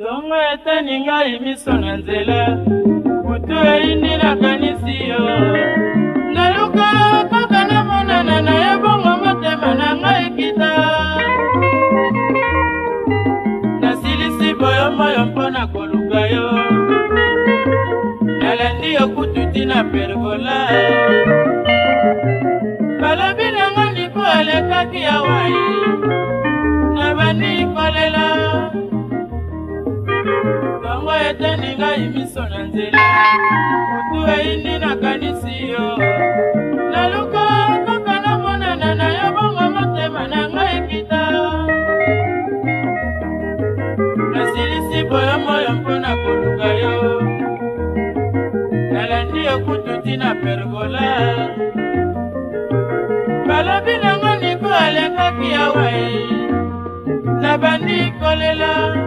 songo eteni ngai miso na nzela butu eyindi nakanisi yo naluka kaka namonana na ye bongo motema na ngai kita nasilisi boyo moyo mpo na koluka yo nalandi yo kutu tina pergola balobi nanga nipo alekaki yawai nabandi kolela yango eteni ngai miso na nzela kutu eyini nakanisi yo naluka kaka namonana na yo bongo motema na ngai kita nasilisi boyo moyo mpona koluka yo nalandi yo kutu tina pergola balobi nango niko alekaki yawe nabandi kolela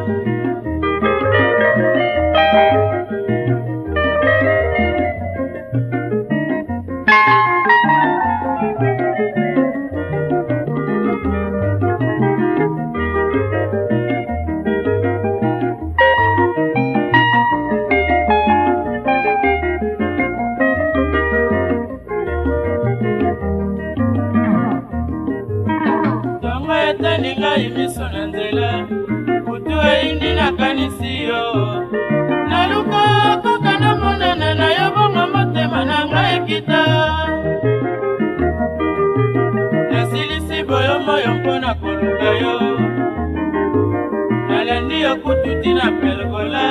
ayi miso na nzela kutu ayindi nakanisi yo naluka kaka namonana na yo bongo motema na ngai ekita nasilisi boyo moyo mpo na koluka yo nalandi yo kutu tina pelgola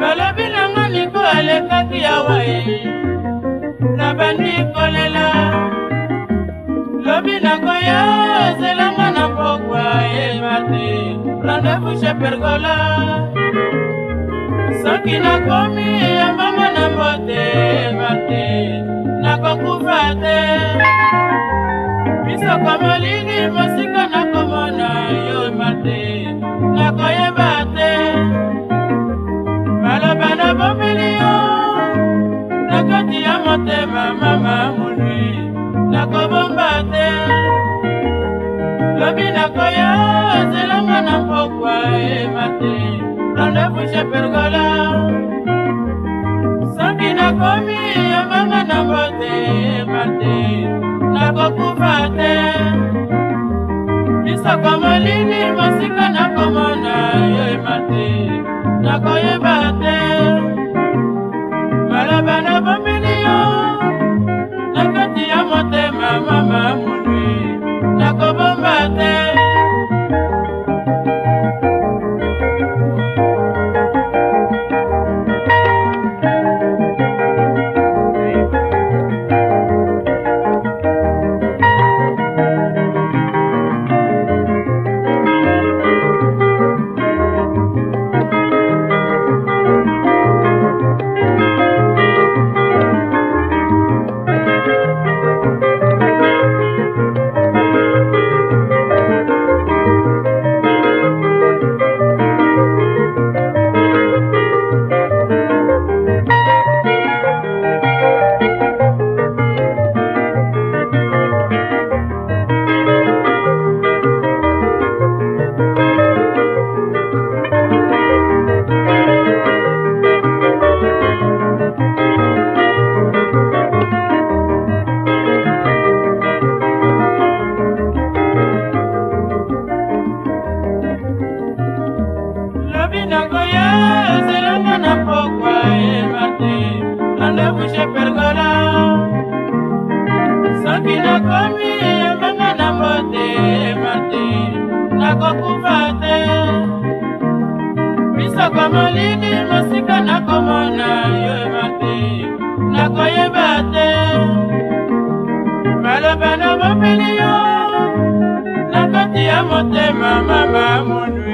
balobi nanga miko alekaki yawa ye nabandi kolela lobi nango se pergola soki nakomi yambama na motema te nakokufa te bisoko molili mosika nakomona yo mate nakoyeba moshe pergola soki nakomi yambanga nango te mate nakokufa te misoko molili mosika nakomona yoyema te nakoyeba te maloba nabombeli yo na kati ya motema mama munwi nakobomba te nakokufa te misoko molili mosika nakomona yoyeba te nakoyeba te maloba na mopeli yo nakoti ya motema mama monu